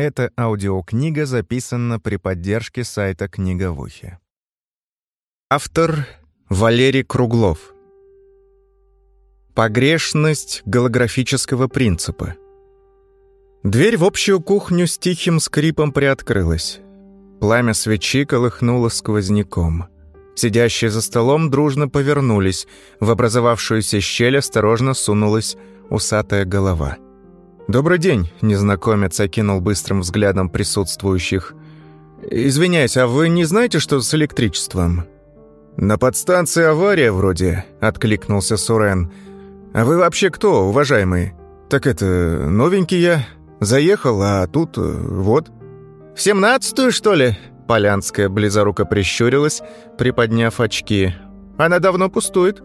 Эта аудиокнига записана при поддержке сайта «Книга в ухе». Автор Валерий Круглов. Погрешность голографического принципа. Дверь в общую кухню с тихим скрипом приоткрылась. Пламя свечи колыхнуло сквозняком. Сидящие за столом дружно повернулись. В образовавшуюся щель осторожно сунулась усатая голова — «Добрый день», — незнакомец окинул быстрым взглядом присутствующих. «Извиняюсь, а вы не знаете, что с электричеством?» «На подстанции авария вроде», — откликнулся Сурен. «А вы вообще кто, уважаемый?» «Так это, новенький я. Заехал, а тут вот». «В семнадцатую, что ли?» Полянская близоруко прищурилась, приподняв очки. «Она давно пустует.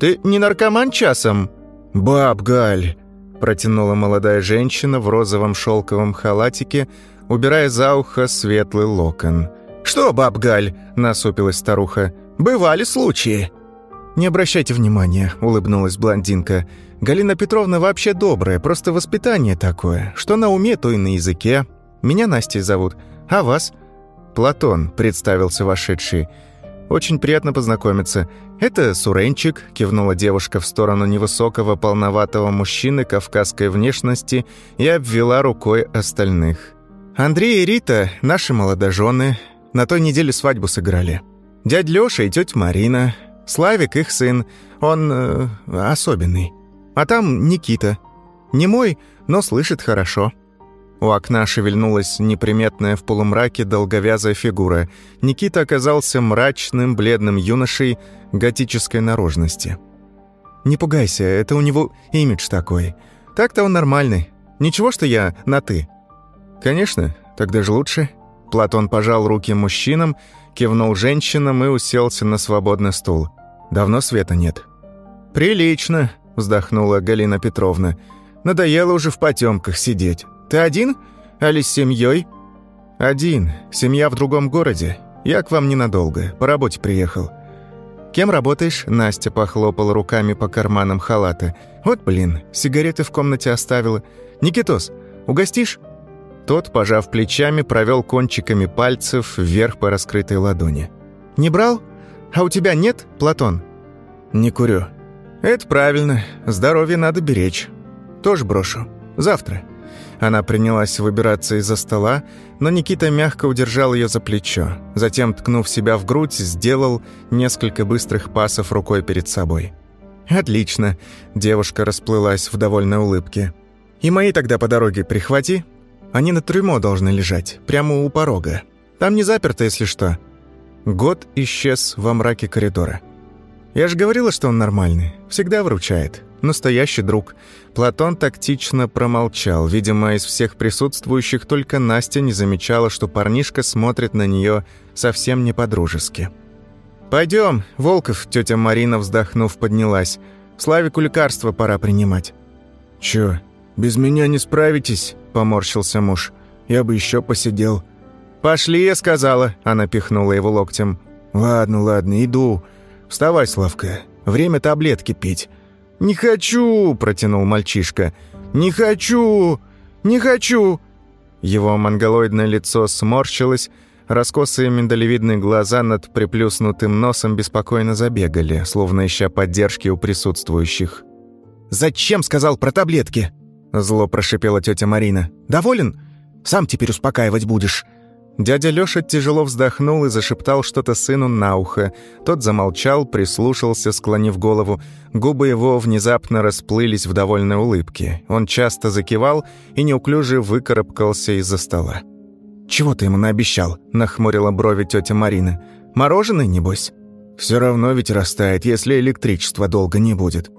Ты не наркоман часом?» «Баб, Галь!» Протянула молодая женщина в розовом шелковом халатике, убирая за ухо светлый локон. «Что, баб Галь?» – насупилась старуха. «Бывали случаи». «Не обращайте внимания», – улыбнулась блондинка. «Галина Петровна вообще добрая, просто воспитание такое. Что на уме, то и на языке. Меня Настей зовут. А вас?» «Платон», – представился вошедший. «Очень приятно познакомиться. Это Суренчик», — кивнула девушка в сторону невысокого полноватого мужчины кавказской внешности и обвела рукой остальных. «Андрей и Рита — наши молодожены. На той неделе свадьбу сыграли. Дядь Лёша и тетя Марина. Славик — их сын. Он э, особенный. А там Никита. Не мой, но слышит хорошо». У окна шевельнулась неприметная в полумраке долговязая фигура. Никита оказался мрачным, бледным юношей готической наружности. «Не пугайся, это у него имидж такой. Так-то он нормальный. Ничего, что я на «ты». «Конечно, тогда же лучше». Платон пожал руки мужчинам, кивнул женщинам и уселся на свободный стул. «Давно света нет». «Прилично», — вздохнула Галина Петровна. «Надоело уже в потемках сидеть». Ты один? Али с семьей? Один. Семья в другом городе. Я к вам ненадолго. По работе приехал. Кем работаешь? Настя похлопала руками по карманам халата. Вот блин, сигареты в комнате оставила. Никитос, угостишь? Тот, пожав плечами, провел кончиками пальцев вверх по раскрытой ладони. «Не брал? А у тебя нет, Платон?» «Не курю». «Это правильно. Здоровье надо беречь. Тоже брошу. Завтра». Она принялась выбираться из-за стола, но Никита мягко удержал ее за плечо. Затем, ткнув себя в грудь, сделал несколько быстрых пасов рукой перед собой. «Отлично!» – девушка расплылась в довольной улыбке. «И мои тогда по дороге прихвати. Они на трюмо должны лежать, прямо у порога. Там не заперто, если что». Год исчез во мраке коридора. «Я же говорила, что он нормальный. Всегда вручает. Настоящий друг. Платон тактично промолчал. Видимо, из всех присутствующих только Настя не замечала, что парнишка смотрит на нее совсем не по-дружески. «Пойдем, Волков», — тетя Марина, вздохнув, поднялась. «Славику лекарства пора принимать». «Чё, без меня не справитесь?» — поморщился муж. «Я бы еще посидел». «Пошли», — я сказала. Она пихнула его локтем. «Ладно, ладно, иду. Вставай, Славка. Время таблетки пить. «Не хочу!» – протянул мальчишка. «Не хочу! Не хочу!» Его монголоидное лицо сморщилось, раскосые миндалевидные глаза над приплюснутым носом беспокойно забегали, словно ища поддержки у присутствующих. «Зачем сказал про таблетки?» – зло прошипела тетя Марина. «Доволен? Сам теперь успокаивать будешь. Дядя Лёша тяжело вздохнул и зашептал что-то сыну на ухо. Тот замолчал, прислушался, склонив голову. Губы его внезапно расплылись в довольной улыбке. Он часто закивал и неуклюже выкарабкался из-за стола. «Чего ты ему наобещал?» – нахмурила брови тетя Марина. «Мороженое, небось?» «Все равно ведь растает, если электричества долго не будет».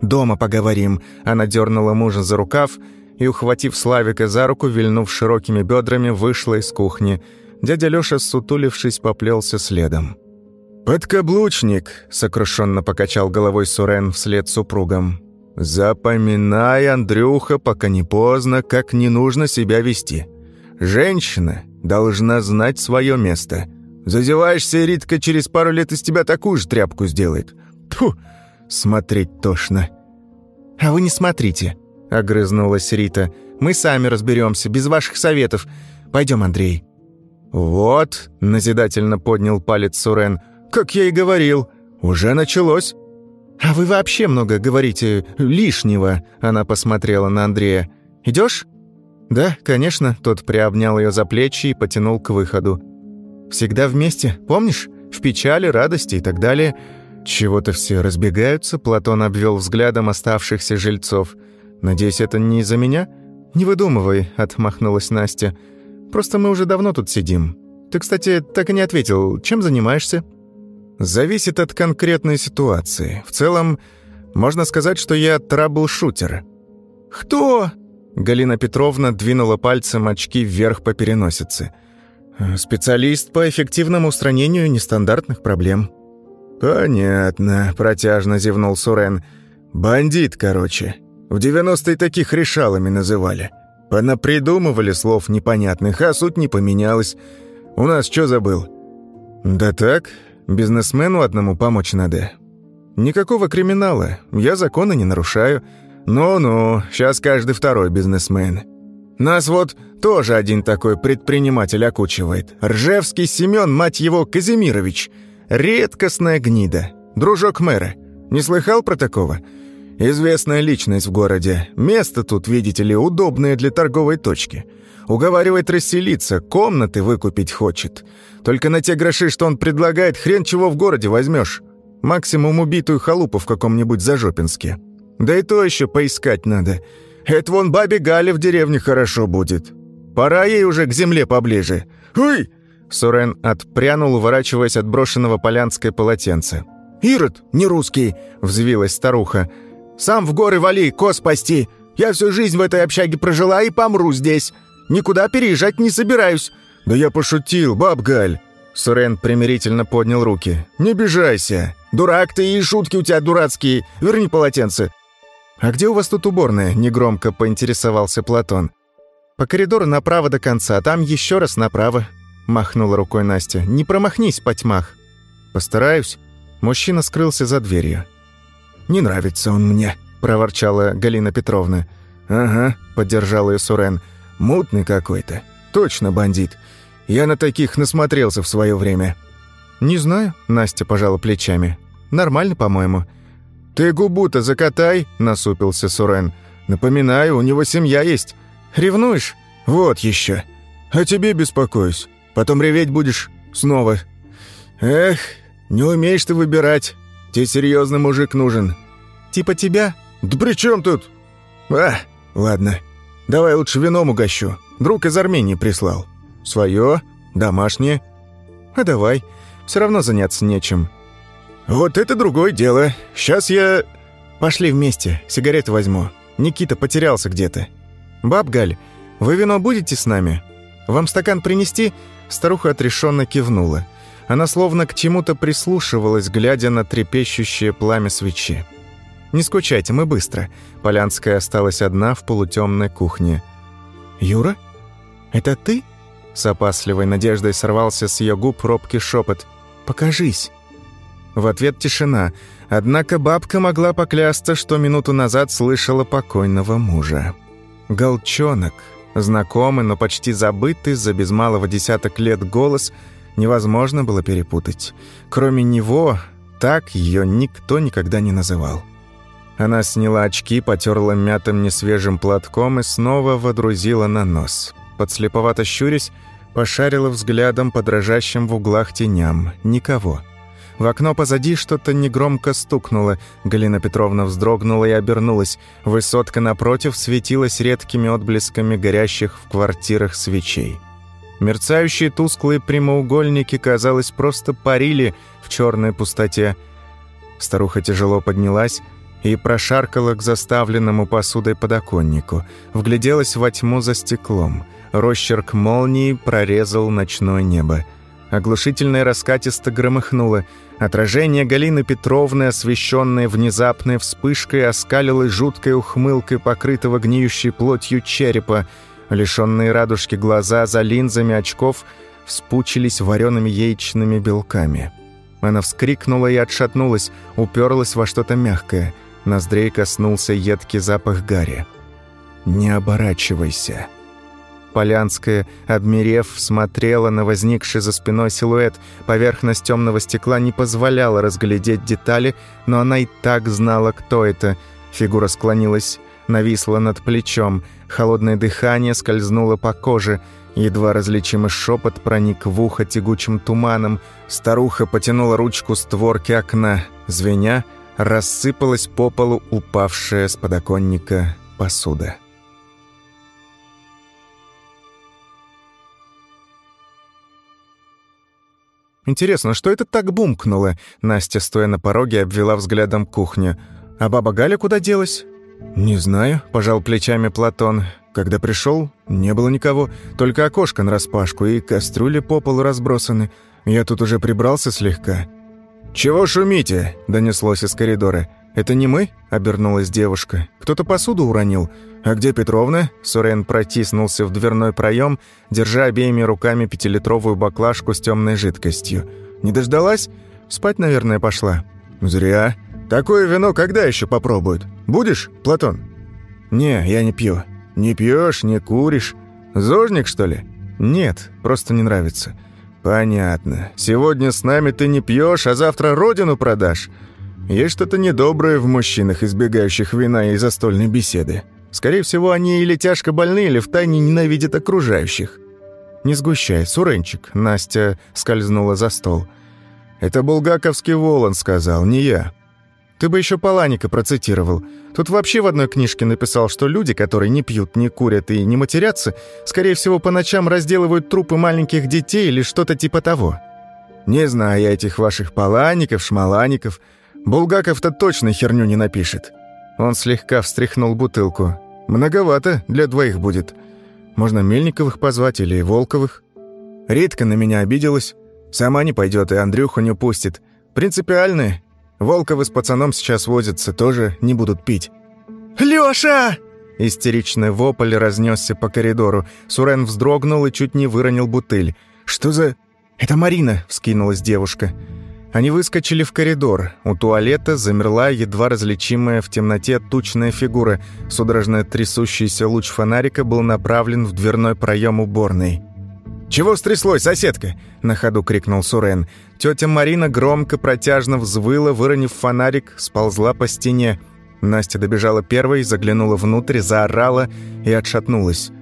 «Дома поговорим», – она дернула мужа за рукав – и, ухватив Славика за руку, вильнув широкими бедрами, вышла из кухни. Дядя Лёша, сутулившись, поплелся следом. «Подкаблучник!» — сокрушенно покачал головой Сурен вслед супругам. «Запоминай, Андрюха, пока не поздно, как не нужно себя вести. Женщина должна знать свое место. Зазеваешься, Ритка, через пару лет из тебя такую же тряпку сделает. Тьфу, смотреть тошно». «А вы не смотрите», — огрызнулась Рита. «Мы сами разберемся, без ваших советов. Пойдем, Андрей». «Вот», — назидательно поднял палец Сурен, — «как я и говорил, уже началось». «А вы вообще много говорите лишнего», — она посмотрела на Андрея. «Идешь?» «Да, конечно», — тот приобнял ее за плечи и потянул к выходу. «Всегда вместе, помнишь? В печали, радости и так далее». «Чего-то все разбегаются», — Платон обвел взглядом оставшихся жильцов. «Надеюсь, это не из-за меня?» «Не выдумывай», — отмахнулась Настя. «Просто мы уже давно тут сидим. Ты, кстати, так и не ответил, чем занимаешься?» «Зависит от конкретной ситуации. В целом, можно сказать, что я трабл-шутер». «Кто?» Галина Петровна двинула пальцем очки вверх по переносице. «Специалист по эффективному устранению нестандартных проблем». «Понятно», — протяжно зевнул Сурен. «Бандит, короче. В девяностые таких решалами называли. Понапридумывали слов непонятных, а суть не поменялась. У нас что забыл?» «Да так, бизнесмену одному помочь надо. Никакого криминала, я законы не нарушаю. Ну-ну, сейчас каждый второй бизнесмен. Нас вот тоже один такой предприниматель окучивает. Ржевский Семен, мать его, Казимирович». Редкостная гнида. Дружок мэра. Не слыхал про такого? Известная личность в городе. Место тут, видите ли, удобное для торговой точки. Уговаривает расселиться, комнаты выкупить хочет. Только на те гроши, что он предлагает, хрен чего в городе возьмешь. Максимум убитую халупу в каком-нибудь Зажопинске. Да и то еще поискать надо. Это вон бабе Гале в деревне хорошо будет. Пора ей уже к земле поближе. Уй! Сурен отпрянул, уворачиваясь от брошенного полянской полотенца. «Ирод, не русский!» — взвилась старуха. «Сам в горы вали, коз спасти! Я всю жизнь в этой общаге прожила и помру здесь! Никуда переезжать не собираюсь!» «Да я пошутил, баб Галь!» Сурен примирительно поднял руки. «Не обижайся! Дурак ты и шутки у тебя дурацкие! Верни полотенце!» «А где у вас тут уборная?» — негромко поинтересовался Платон. «По коридору направо до конца, там еще раз направо», махнула рукой Настя. «Не промахнись, потьмах!» «Постараюсь». Мужчина скрылся за дверью. «Не нравится он мне», — проворчала Галина Петровна. «Ага», — поддержал ее Сурен. «Мутный какой-то. Точно бандит. Я на таких насмотрелся в свое время». «Не знаю», — Настя пожала плечами. «Нормально, по-моему». «Ты губу-то закатай», — насупился Сурен. «Напоминаю, у него семья есть. Ревнуешь? Вот еще. О тебе беспокоюсь. Потом реветь будешь снова. Эх, не умеешь ты выбирать. Тебе серьезный мужик нужен. Типа тебя? Да при чем тут? А, ладно. Давай лучше вином угощу. Друг из Армении прислал. Свое, домашнее. А давай. Все равно заняться нечем. Вот это другое дело. Сейчас я... Пошли вместе, сигареты возьму. Никита потерялся где-то. Баб Галь, вы вино будете с нами? Вам стакан принести? Старуха отрешенно кивнула. Она словно к чему-то прислушивалась, глядя на трепещущее пламя свечи. «Не скучайте, мы быстро». Полянская осталась одна в полутемной кухне. «Юра? Это ты?» С опасливой надеждой сорвался с ее губ робкий шепот. «Покажись». В ответ тишина, однако бабка могла поклясться, что минуту назад слышала покойного мужа. «Голчонок», Знакомый, но почти забытый за без малого десяток лет голос невозможно было перепутать. Кроме него, так ее никто никогда не называл. Она сняла очки, потерла мятым несвежим платком и снова водрузила на нос. Подслеповато щурясь, пошарила взглядом по дрожащим в углах теням. Никого. В окно позади что-то негромко стукнуло. Галина Петровна вздрогнула и обернулась. Высотка напротив светилась редкими отблесками горящих в квартирах свечей. Мерцающие тусклые прямоугольники, казалось, просто парили в черной пустоте. Старуха тяжело поднялась и прошаркала к заставленному посудой подоконнику. Вгляделась во тьму за стеклом. Росчерк молнии прорезал ночное небо. Оглушительное раскатисто громыхнуло. Отражение Галины Петровны, освещенное внезапной вспышкой, оскалилось жуткой ухмылкой покрытого гниющей плотью черепа. Лишенные радужки глаза за линзами очков вспучились вареными яичными белками. Она вскрикнула и отшатнулась, уперлась во что-то мягкое. Ноздрей коснулся едкий запах гари. не оборачивайся». Полянская, обмерев, смотрела на возникший за спиной силуэт. Поверхность темного стекла не позволяла разглядеть детали, но она и так знала, кто это. Фигура склонилась, нависла над плечом. Холодное дыхание скользнуло по коже. Едва различимый шепот проник в ухо тягучим туманом. Старуха потянула ручку створки окна. Звеня, рассыпалась по полу упавшая с подоконника посуда. «Интересно, что это так бумкнуло?» Настя, стоя на пороге, обвела взглядом кухню. «А баба Галя куда делась?» «Не знаю», – пожал плечами Платон. «Когда пришел, не было никого, только окошко нараспашку и кастрюли по полу разбросаны. Я тут уже прибрался слегка». «Чего шумите?» – донеслось из коридора. «Это не мы?» – обернулась девушка. «Кто-то посуду уронил. А где Петровна?» Сурен протиснулся в дверной проем, держа обеими руками пятилитровую баклажку с темной жидкостью. «Не дождалась? Спать, наверное, пошла». «Зря. Такое вино когда еще попробуют? Будешь, Платон?» «Не, я не пью». «Не пьешь, не куришь? Зожник, что ли?» «Нет, просто не нравится». «Понятно. Сегодня с нами ты не пьешь, а завтра родину продашь?» Есть что-то недоброе в мужчинах, избегающих вина и застольной беседы. Скорее всего, они или тяжко больны, или втайне ненавидят окружающих. «Не сгущай, Суренчик», — Настя скользнула за стол. «Это булгаковский Волан сказал, не я. Ты бы еще Паланика процитировал. Тут вообще в одной книжке написал, что люди, которые не пьют, не курят и не матерятся, скорее всего, по ночам разделывают трупы маленьких детей или что-то типа того». «Не знаю я этих ваших Палаников, Шмалаников», Булгаков-то точно херню не напишет». Он слегка встряхнул бутылку. «Многовато для двоих будет. Можно Мельниковых позвать или Волковых». Ритка на меня обиделась. Сама не пойдет и Андрюху не упустит. Принципиальные. Волковы с пацаном сейчас возятся, тоже не будут пить. «Лёша!» Истеричный вопль разнесся по коридору. Сурен вздрогнул и чуть не выронил бутыль. «Что за...» «Это Марина!» — вскинулась девушка. «Девушка!» Они выскочили в коридор. У туалета замерла едва различимая в темноте тучная фигура. Судорожно трясущийся луч фонарика был направлен в дверной проем уборной. «Чего стряслось, соседка?» – на ходу крикнул Сурен. Тетя Марина громко, протяжно взвыла, выронив фонарик, сползла по стене. Настя добежала первой, заглянула внутрь, заорала и отшатнулась.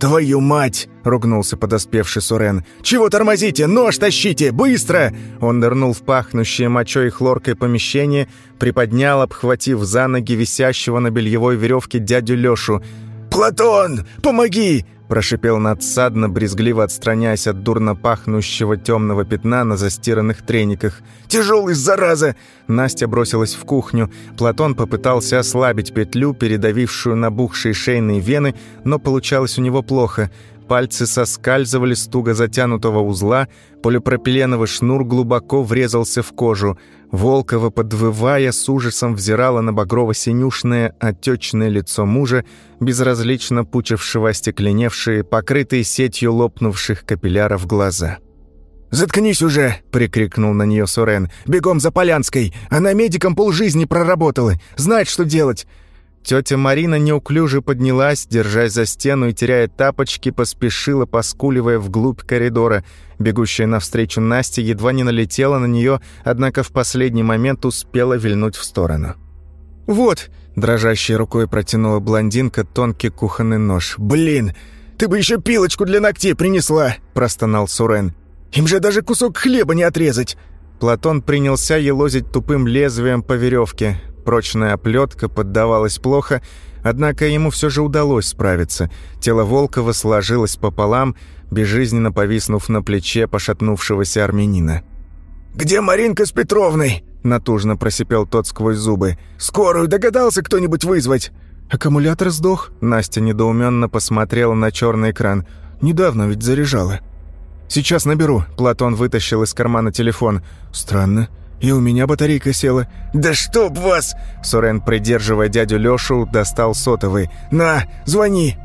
«Твою мать!» — ругнулся подоспевший Сурен. «Чего тормозите? Нож тащите! Быстро!» Он нырнул в пахнущее мочой и хлоркой помещение, приподнял, обхватив за ноги висящего на бельевой веревке дядю Лёшу. «Платон, помоги!» Прошипел надсадно, брезгливо отстраняясь от дурно пахнущего темного пятна на застиранных трениках. «Тяжелый, зараза!» Настя бросилась в кухню. Платон попытался ослабить петлю, передавившую набухшие шейные вены, но получалось у него плохо. Пальцы соскальзывали с туго затянутого узла, полипропиленовый шнур глубоко врезался в кожу. Волкова, подвывая, с ужасом взирала на багрово-синюшное, отечное лицо мужа, безразлично пучившего остекленевшие, покрытые сетью лопнувших капилляров глаза. «Заткнись уже!» — прикрикнул на нее Сурен. «Бегом за Полянской! Она медиком полжизни проработала! Знает, что делать! Тетя Марина неуклюже поднялась, держась за стену и, теряя тапочки, поспешила, поскуливая вглубь коридора. Бегущая навстречу Настя едва не налетела на нее, однако в последний момент успела вильнуть в сторону. «Вот!» – дрожащей рукой протянула блондинка тонкий кухонный нож. «Блин! Ты бы еще пилочку для ногтей принесла!» – простонал Сурен. «Им же даже кусок хлеба не отрезать!» Платон принялся елозить тупым лезвием по веревке. Прочная оплетка поддавалась плохо, однако ему все же удалось справиться. Тело Волкова сложилось пополам, безжизненно повиснув на плече пошатнувшегося армянина. «Где Маринка с Петровной?» — натужно просипел тот сквозь зубы. «Скорую догадался кто-нибудь вызвать?» «Аккумулятор сдох?» Настя недоуменно посмотрела на черный экран. «Недавно ведь заряжала». «Сейчас наберу». Платон вытащил из кармана телефон. «Странно. И у меня батарейка села. «Да чтоб вас!» Сурен, придерживая дядю Лёшу, достал сотовый. «На, звони!»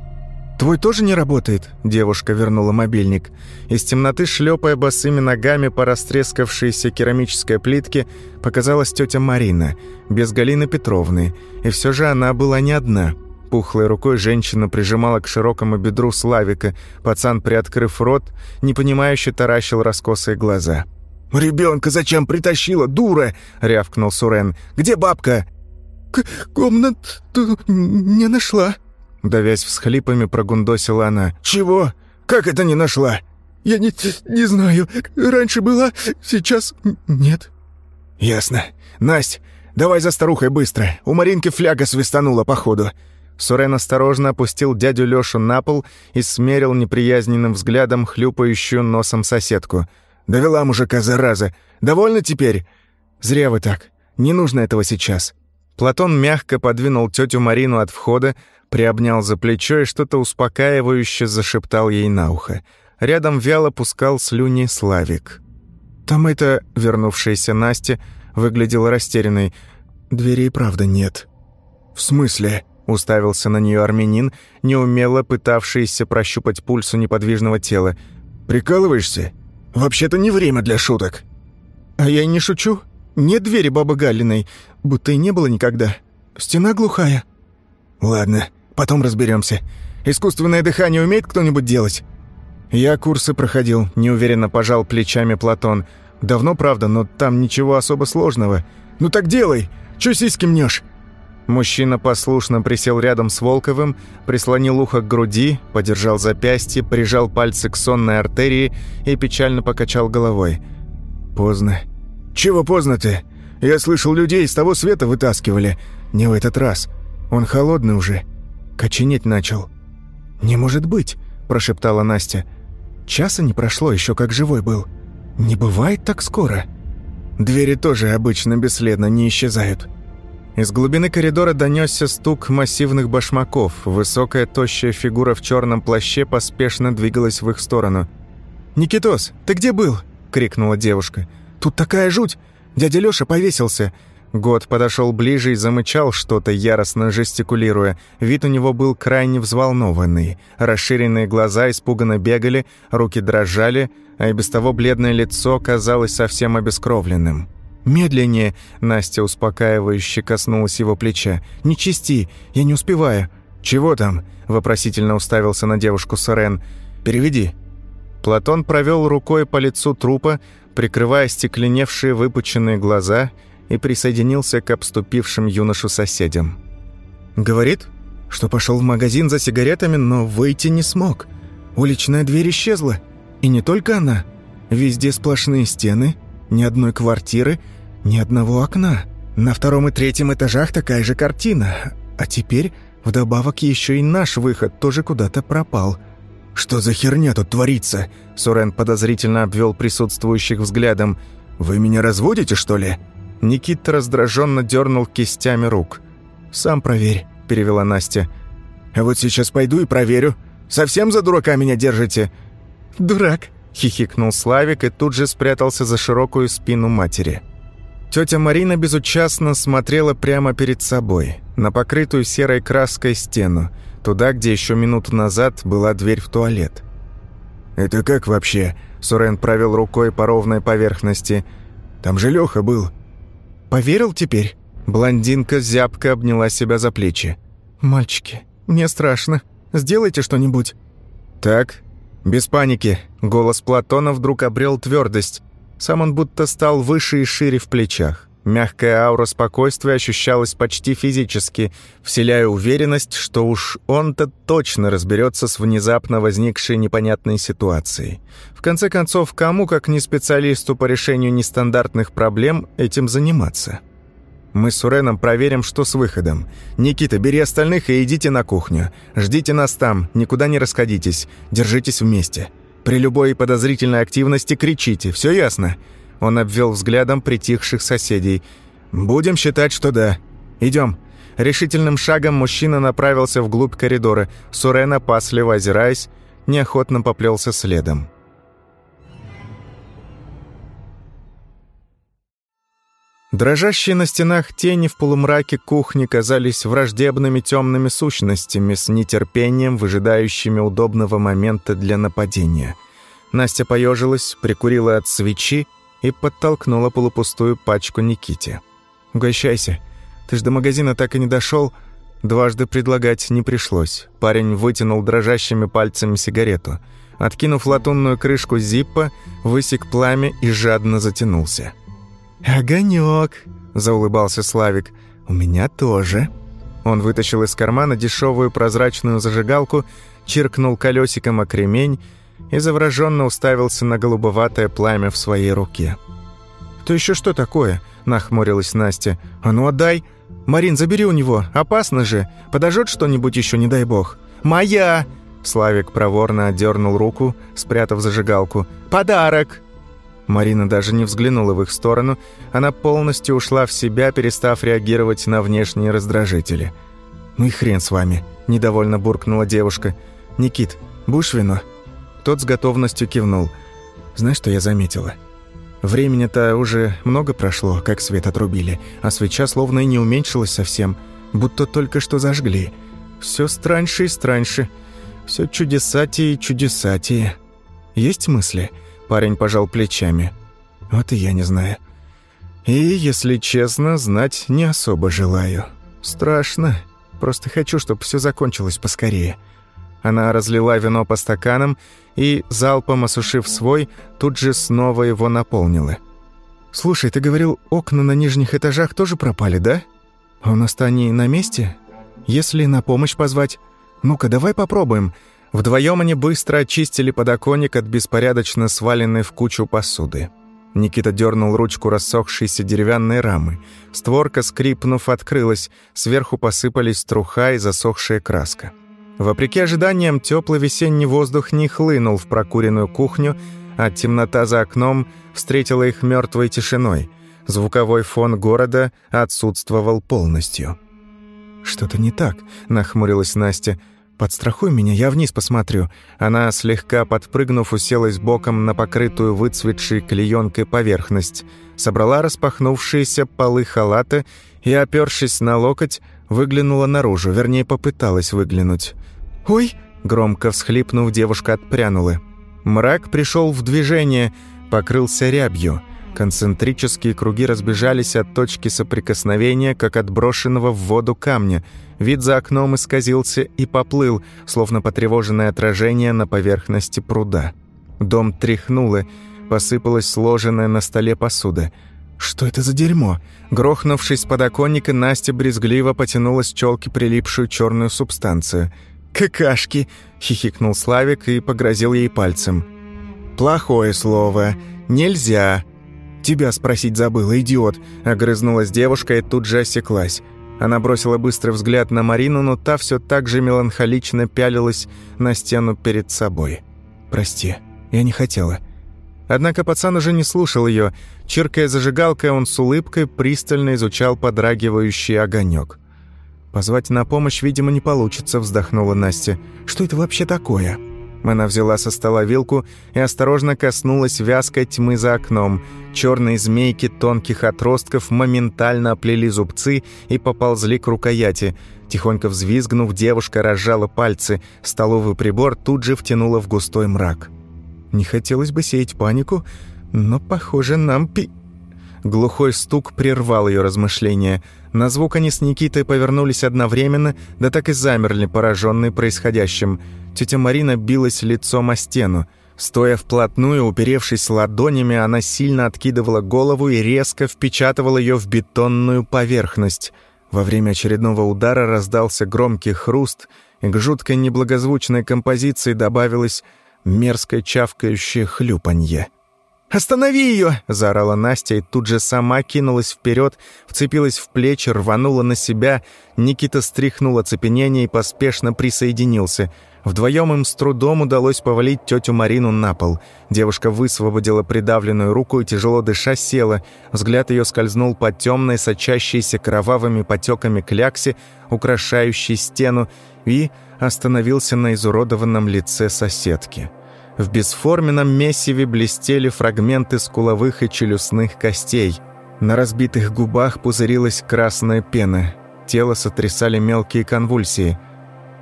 «Твой тоже не работает?» Девушка вернула мобильник. Из темноты, шлепая босыми ногами по растрескавшейся керамической плитке, показалась тетя Марина, без Галины Петровны. И все же она была не одна. Пухлой рукой женщина прижимала к широкому бедру Славика. Пацан, приоткрыв рот, непонимающе таращил раскосые глаза. «Ребенка зачем притащила, дура?» — рявкнул Сурен. «Где бабка?» К «Комнату не нашла», — давясь всхлипами, прогундосила она. «Чего? Как это не нашла?» «Я не, не знаю. Раньше была, сейчас нет». «Ясно. Насть, давай за старухой быстро. У Маринки фляга свистанула, походу». Сурен осторожно опустил дядю Лёшу на пол и смерил неприязненным взглядом хлюпающую носом соседку. «Довела мужика, зараза! Довольно теперь?» «Зря вы так. Не нужно этого сейчас». Платон мягко подвинул тетю Марину от входа, приобнял за плечо и что-то успокаивающе зашептал ей на ухо. Рядом вяло пускал слюни Славик. Там это, вернувшаяся Настя, выглядела растерянной. Двери и правда нет. «В смысле?» Уставился на нее армянин, неумело пытавшийся прощупать пульс у неподвижного тела. «Прикалываешься? Вообще-то не время для шуток». «А я и не шучу. Нет двери бабы Галиной, будто и не было никогда. Стена глухая». «Ладно, потом разберемся. Искусственное дыхание умеет кто-нибудь делать?» «Я курсы проходил», — неуверенно пожал плечами Платон. «Давно, правда, но там ничего особо сложного». «Ну так делай! Чё сиськи мнёшь?» Мужчина послушно присел рядом с Волковым, прислонил ухо к груди, подержал запястье, прижал пальцы к сонной артерии и печально покачал головой. «Поздно». «Чего поздно-то? Я слышал, людей из того света вытаскивали. Не в этот раз. Он холодный уже. Коченеть начал». «Не может быть», – прошептала Настя. «Часа не прошло, еще как живой был. Не бывает так скоро». «Двери тоже обычно бесследно не исчезают». Из глубины коридора донесся стук массивных башмаков. Высокая, тощая фигура в черном плаще поспешно двигалась в их сторону. «Никитос, ты где был?» – крикнула девушка. «Тут такая жуть! Дядя Лёша повесился!» Год подошел ближе и замычал что-то, яростно жестикулируя. Вид у него был крайне взволнованный. Расширенные глаза испуганно бегали, руки дрожали, а и без того бледное лицо казалось совсем обескровленным. «Медленнее!» – Настя успокаивающе коснулась его плеча. «Не чисти, я не успеваю». «Чего там?» – вопросительно уставился на девушку Сорен. «Переведи». Платон провел рукой по лицу трупа, прикрывая стекленевшие выпученные глаза, и присоединился к обступившим юношу соседям. «Говорит, что пошел в магазин за сигаретами, но выйти не смог. Уличная дверь исчезла. И не только она. Везде сплошные стены, ни одной квартиры – ни одного окна. На втором и третьем этажах такая же картина. А теперь вдобавок еще и наш выход тоже куда-то пропал. «Что за херня тут творится?» Сурен подозрительно обвел присутствующих взглядом. «Вы меня разводите, что ли?» Никита раздраженно дернул кистями рук. «Сам проверь», – перевела Настя. «А вот сейчас пойду и проверю. Совсем за дурака меня держите?» «Дурак», – хихикнул Славик и тут же спрятался за широкую спину матери. Тетя Марина безучастно смотрела прямо перед собой, на покрытую серой краской стену, туда, где еще минуту назад была дверь в туалет. «Это как вообще?» Сурен провел рукой по ровной поверхности. «Там же Леха был». «Поверил теперь?» Блондинка зябко обняла себя за плечи. «Мальчики, мне страшно. Сделайте что-нибудь». «Так, без паники». Голос Платона вдруг обрел твердость. Сам он будто стал выше и шире в плечах. Мягкая аура спокойствия ощущалась почти физически, вселяя уверенность, что уж он-то точно разберется с внезапно возникшей непонятной ситуацией. В конце концов, кому, как не специалисту по решению нестандартных проблем, этим заниматься? Мы с Уреном проверим, что с выходом. Никита, бери остальных и идите на кухню. Ждите нас там, никуда не расходитесь, держитесь вместе. При любой подозрительной активности кричите, все ясно?» Он обвел взглядом притихших соседей. «Будем считать, что да. Идем». Решительным шагом мужчина направился вглубь коридора. Сурен, опасливо озираясь, неохотно поплелся следом. Дрожащие на стенах тени в полумраке кухни казались враждебными темными сущностями с нетерпением, выжидающими удобного момента для нападения. Настя поежилась, прикурила от свечи и подтолкнула полупустую пачку Никите. «Угощайся. Ты ж до магазина так и не дошел. Дважды предлагать не пришлось. Парень вытянул дрожащими пальцами сигарету. Откинув латунную крышку зиппа, высек пламя и жадно затянулся. «Огонёк!» – заулыбался Славик. «У меня тоже». Он вытащил из кармана дешевую прозрачную зажигалку, чиркнул колесиком о кремень и завраженно уставился на голубоватое пламя в своей руке. «То еще что такое?» – нахмурилась Настя. «А ну отдай!» «Марин, забери у него, опасно же. Подожжет что-нибудь еще, не дай бог». «Моя!» Славик проворно отдернул руку, спрятав зажигалку. «Подарок!» Марина даже не взглянула в их сторону. Она полностью ушла в себя, перестав реагировать на внешние раздражители. «Ну и хрен с вами», – недовольно буркнула девушка. «Никит, будешь вино?» Тот с готовностью кивнул. «Знаешь, что я заметила?» Времени-то уже много прошло, как свет отрубили, а свеча словно и не уменьшилась совсем, будто только что зажгли. Все страньше и страньше. Все чудесатее и чудесатее. Есть мысли?» Парень пожал плечами. «Вот и я не знаю. И, если честно, знать не особо желаю. Страшно. Просто хочу, чтобы все закончилось поскорее». Она разлила вино по стаканам и, залпом осушив свой, тут же снова его наполнила. «Слушай, ты говорил, окна на нижних этажах тоже пропали, да? А у нас-то они на месте? Если на помощь позвать? Ну-ка, давай попробуем». Вдвоем они быстро очистили подоконник от беспорядочно сваленной в кучу посуды. Никита дернул ручку рассохшейся деревянной рамы. Створка, скрипнув, открылась, сверху посыпались труха и засохшая краска. Вопреки ожиданиям, теплый весенний воздух не хлынул в прокуренную кухню, а темнота за окном встретила их мертвой тишиной. Звуковой фон города отсутствовал полностью. «Что-то не так», — нахмурилась Настя. «Подстрахуй меня, я вниз посмотрю». Она, слегка подпрыгнув, уселась боком на покрытую выцветшей клеенкой поверхность, собрала распахнувшиеся полы халата и, опершись на локоть, выглянула наружу, вернее, попыталась выглянуть. «Ой!» – громко всхлипнув, девушка отпрянула. Мрак пришел в движение, покрылся рябью. Концентрические круги разбежались от точки соприкосновения, как от брошенного в воду камня. Вид за окном исказился и поплыл, словно потревоженное отражение на поверхности пруда. Дом тряхнуло, посыпалась сложенная на столе посуда – «Что это за дерьмо?» Грохнувшись с подоконника, Настя брезгливо потянула с челки прилипшую черную субстанцию. «Какашки!» — хихикнул Славик и погрозил ей пальцем. «Плохое слово. Нельзя!» «Тебя спросить забыла, идиот!» — огрызнулась девушка и тут же осеклась. Она бросила быстрый взгляд на Марину, но та все так же меланхолично пялилась на стену перед собой. «Прости, я не хотела. Однако пацан уже не слушал ее. Чиркая зажигалкой, он с улыбкой пристально изучал подрагивающий огонек. «Позвать на помощь, видимо, не получится», — вздохнула Настя. «Что это вообще такое?» Она взяла со стола вилку и осторожно коснулась вязкой тьмы за окном. Черные змейки тонких отростков моментально оплели зубцы и поползли к рукояти. Тихонько взвизгнув, девушка разжала пальцы. Столовый прибор тут же втянула в густой мрак. Не хотелось бы сеять панику, но, похоже, нам пи... Глухой стук прервал ее размышления. На звук они с Никитой повернулись одновременно, да так и замерли, пораженные происходящим. Тетя Марина билась лицом о стену. Стоя вплотную, уперевшись ладонями, она сильно откидывала голову и резко впечатывала ее в бетонную поверхность. Во время очередного удара раздался громкий хруст, и к жуткой неблагозвучной композиции добавилось мерзкое чавкающее хлюпанье. «Останови ее!» – заорала Настя и тут же сама кинулась вперед, вцепилась в плечи, рванула на себя. Никита стряхнул оцепенение и поспешно присоединился. Вдвоем им с трудом удалось повалить тетю Марину на пол. Девушка высвободила придавленную руку и, тяжело дыша, села. Взгляд ее скользнул по темной, сочащейся кровавыми потеками кляксе, украшающей стену, и остановился на изуродованном лице соседки. В бесформенном месиве блестели фрагменты скуловых и челюстных костей. На разбитых губах пузырилась красная пена. Тело сотрясали мелкие конвульсии.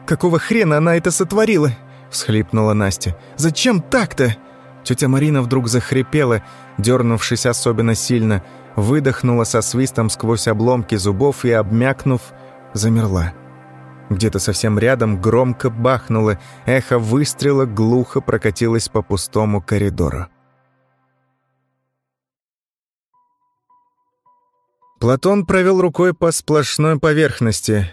«Какого хрена она это сотворила?» – всхлипнула Настя. «Зачем так-то?» Тетя Марина вдруг захрипела, дернувшись особенно сильно, выдохнула со свистом сквозь обломки зубов и, обмякнув, замерла. Где-то совсем рядом громко бахнуло, эхо выстрела глухо прокатилось по пустому коридору. Платон провел рукой по сплошной поверхности.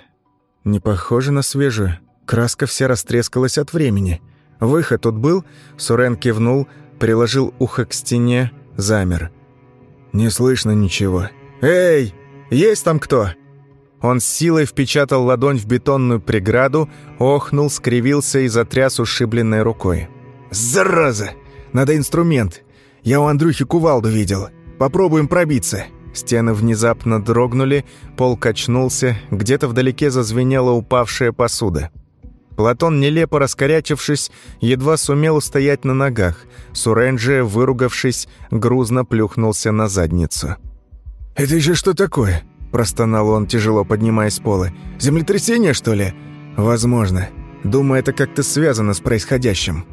Не похоже на свежую. Краска вся растрескалась от времени. Выход тут был, Сурен кивнул, приложил ухо к стене, замер. «Не слышно ничего». «Эй, есть там кто?» Он с силой впечатал ладонь в бетонную преграду, охнул, скривился и затряс ушибленной рукой. «Зараза! Надо инструмент! Я у Андрюхи кувалду видел. Попробуем пробиться!» Стены внезапно дрогнули, пол качнулся, где-то вдалеке зазвенела упавшая посуда. Платон, нелепо раскорячившись, едва сумел устоять на ногах. Суренджи, выругавшись, грузно плюхнулся на задницу. «Это еще что такое?» – простонал он, тяжело поднимаясь с пола. «Землетрясение, что ли?» «Возможно. Думаю, это как-то связано с происходящим».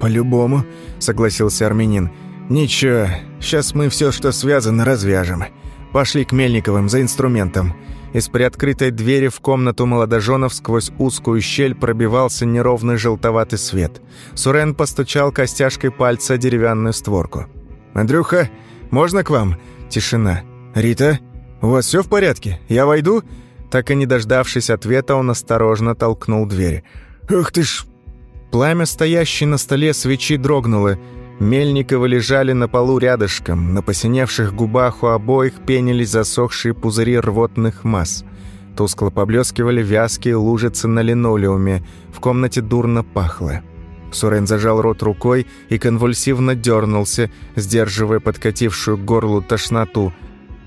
«По-любому», – согласился армянин. «Ничего, сейчас мы все, что связано, развяжем. Пошли к Мельниковым за инструментом». Из приоткрытой двери в комнату молодоженов сквозь узкую щель пробивался неровный желтоватый свет. Сурен постучал костяшкой пальца деревянную створку. «Андрюха, можно к вам?» Тишина. «Рита, у вас все в порядке? Я войду?» Так и не дождавшись ответа, он осторожно толкнул дверь. «Ах ты ж...» Пламя, стоящее на столе свечи, дрогнуло – Мельниковы лежали на полу рядышком, на посиневших губах у обоих пенились засохшие пузыри рвотных масс. Тускло поблескивали вязкие лужицы на линолеуме, в комнате дурно пахло. Сурен зажал рот рукой и конвульсивно дернулся, сдерживая подкатившую к горлу тошноту.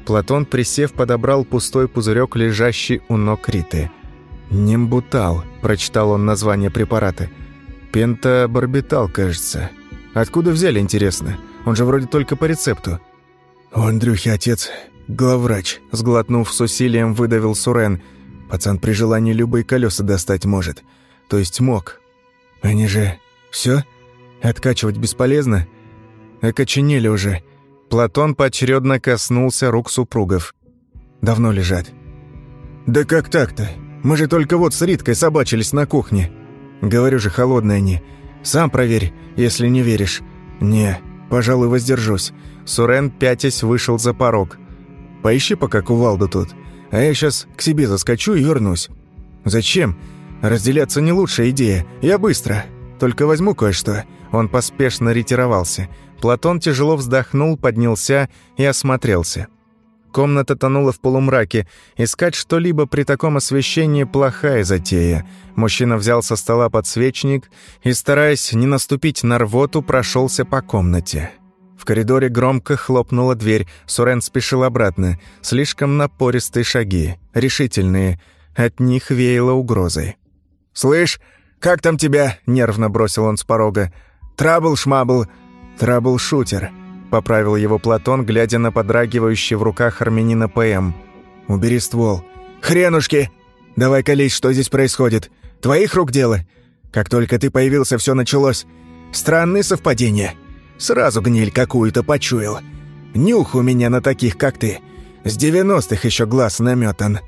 Платон, присев, подобрал пустой пузырек, лежащий у ног Риты. «Нимбутал», – прочитал он название препарата. «Пентабарбитал, кажется». Откуда взяли, интересно? Он же вроде только по рецепту». «У Андрюхи отец главврач», — сглотнув с усилием, выдавил Сурен. «Пацан при желании любые колеса достать может. То есть мог. Они же... все? Откачивать бесполезно? Окоченели уже». Платон поочередно коснулся рук супругов. «Давно лежат». «Да как так-то? Мы же только вот с Риткой собачились на кухне. Говорю же, холодные они. Сам проверь, если не веришь. Не, пожалуй, воздержусь. Сурен, пятясь, вышел за порог. Поищи пока кувалду тут. А я сейчас к себе заскочу и вернусь. Зачем? Разделяться не лучшая идея. Я быстро. Только возьму кое-что. Он поспешно ретировался. Платон тяжело вздохнул, поднялся и осмотрелся. Комната тонула в полумраке. Искать что-либо при таком освещении – плохая затея. Мужчина взял со стола подсвечник и, стараясь не наступить на рвоту, прошелся по комнате. В коридоре громко хлопнула дверь. Сурен спешил обратно. Слишком напористые шаги. Решительные. От них веяло угрозой. «Слышь, как там тебя?» – нервно бросил он с порога. «Трабл-шмабл, трабл-шутер» поправил его Платон, глядя на подрагивающий в руках армянина ПМ. «Убери ствол». «Хренушки! Давай колись, что здесь происходит. Твоих рук дело? Как только ты появился, все началось. Странные совпадения. Сразу гниль какую-то почуял. Нюх у меня на таких, как ты. С девяностых еще глаз наметан».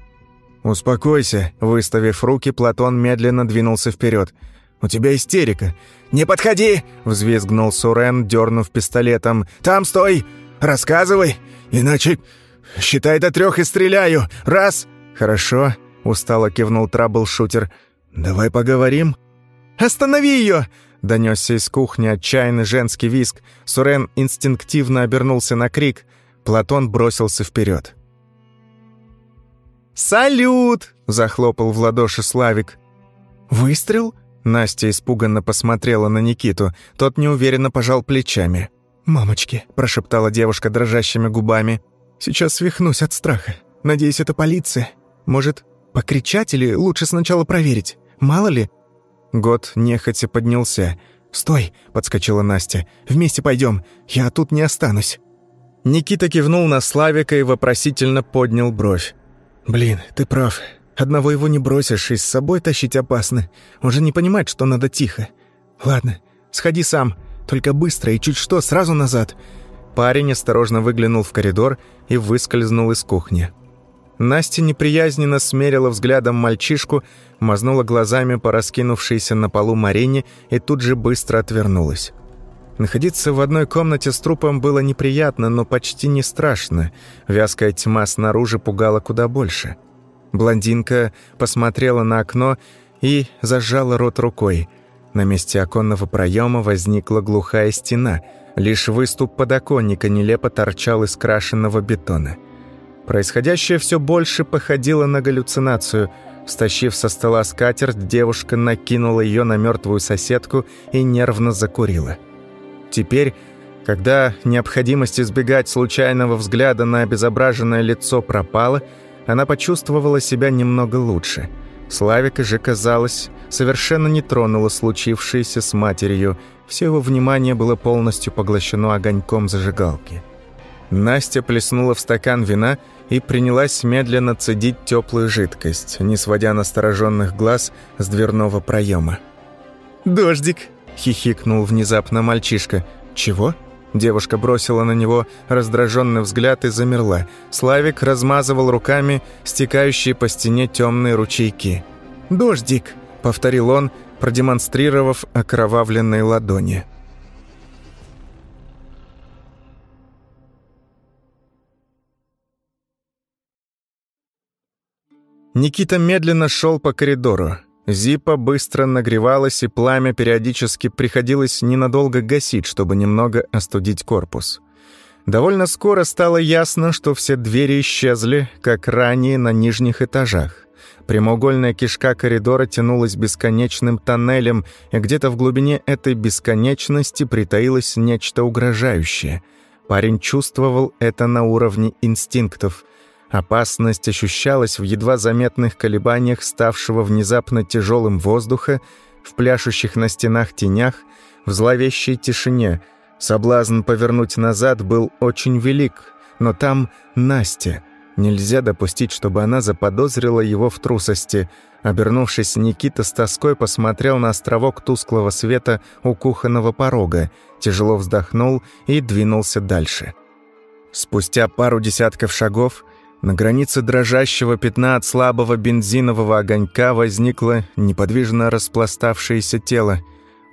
«Успокойся», — выставив руки, Платон медленно двинулся вперед. «У тебя истерика». «Не подходи!» — взвизгнул Сурен, дернув пистолетом. «Там стой! Рассказывай! Иначе считай до трех и стреляю! Раз!» «Хорошо», — устало кивнул трабл-шутер. «Давай поговорим». «Останови ее!» — донесся из кухни отчаянный женский виск. Сурен инстинктивно обернулся на крик. Платон бросился вперед. «Салют!» — захлопал в ладоши Славик. «Выстрел?» Настя испуганно посмотрела на Никиту. Тот неуверенно пожал плечами. «Мамочки», – прошептала девушка дрожащими губами. «Сейчас свихнусь от страха. Надеюсь, это полиция. Может, покричать или лучше сначала проверить? Мало ли?» Год нехотя поднялся. «Стой!» – подскочила Настя. «Вместе пойдем. Я тут не останусь». Никита кивнул на Славика и вопросительно поднял бровь. «Блин, ты прав. Одного его не бросишь, и с собой тащить опасно. Он же не понимает, что надо тихо. Ладно, сходи сам, только быстро и чуть что сразу назад». Парень осторожно выглянул в коридор и выскользнул из кухни. Настя неприязненно смерила взглядом мальчишку, мазнула глазами по раскинувшейся на полу Марине и тут же быстро отвернулась. Находиться в одной комнате с трупом было неприятно, но почти не страшно. Вязкая тьма снаружи пугала куда больше. Блондинка посмотрела на окно и зажала рот рукой. На месте оконного проема возникла глухая стена. Лишь выступ подоконника нелепо торчал из крашенного бетона. Происходящее все больше походило на галлюцинацию. Стащив со стола скатерть, девушка накинула ее на мертвую соседку и нервно закурила. Теперь, когда необходимость избегать случайного взгляда на обезображенное лицо пропала, она почувствовала себя немного лучше. Славика же, казалось, совершенно не тронуло случившееся с матерью, все его внимание было полностью поглощено огоньком зажигалки. Настя плеснула в стакан вина и принялась медленно цедить теплую жидкость, не сводя настороженных глаз с дверного проема. «Дождик!» — хихикнул внезапно мальчишка. «Чего?» Девушка бросила на него раздраженный взгляд и замерла. Славик размазывал руками стекающие по стене темные ручейки. «Дождик!» — повторил он, продемонстрировав окровавленные ладони. Никита медленно шел по коридору. Зипа быстро нагревалась, и пламя периодически приходилось ненадолго гасить, чтобы немного остудить корпус. Довольно скоро стало ясно, что все двери исчезли, как ранее на нижних этажах. Прямоугольная кишка коридора тянулась бесконечным тоннелем, и где-то в глубине этой бесконечности притаилось нечто угрожающее. Парень чувствовал это на уровне инстинктов. Опасность ощущалась в едва заметных колебаниях ставшего внезапно тяжелым воздуха, в пляшущих на стенах тенях, в зловещей тишине. Соблазн повернуть назад был очень велик, но там Настя. Нельзя допустить, чтобы она заподозрила его в трусости. Обернувшись, Никита с тоской посмотрел на островок тусклого света у кухонного порога, тяжело вздохнул и двинулся дальше. Спустя пару десятков шагов на границе дрожащего пятна от слабого бензинового огонька возникло неподвижно распластавшееся тело.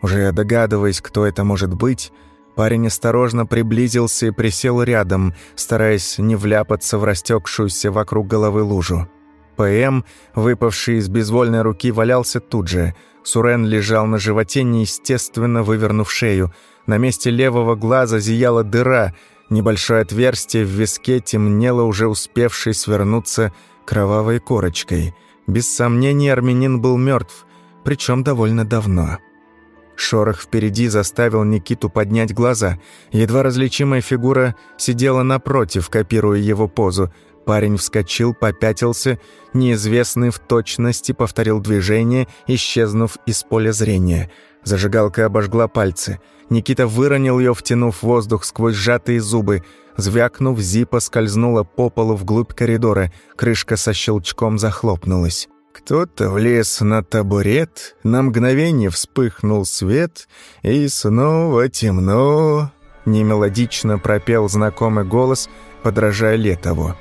Уже догадываясь, кто это может быть, парень осторожно приблизился и присел рядом, стараясь не вляпаться в растекшуюся вокруг головы лужу. ПМ, выпавший из безвольной руки, валялся тут же. Сурен лежал на животе, неестественно вывернув шею. На месте левого глаза зияла дыра — Небольшое отверстие в виске темнело уже успевшей свернуться кровавой корочкой. Без сомнений армянин был мертв, причем довольно давно. Шорох впереди заставил Никиту поднять глаза. Едва различимая фигура сидела напротив, копируя его позу. Парень вскочил, попятился, неизвестный в точности повторил движение, исчезнув из поля зрения. Зажигалка обожгла пальцы — Никита выронил ее, втянув воздух сквозь сжатые зубы. Звякнув, зипа скользнула по полу вглубь коридора. Крышка со щелчком захлопнулась. Кто-то влез на табурет, на мгновение вспыхнул свет, и снова темно. Немелодично пропел знакомый голос, подражая Летову.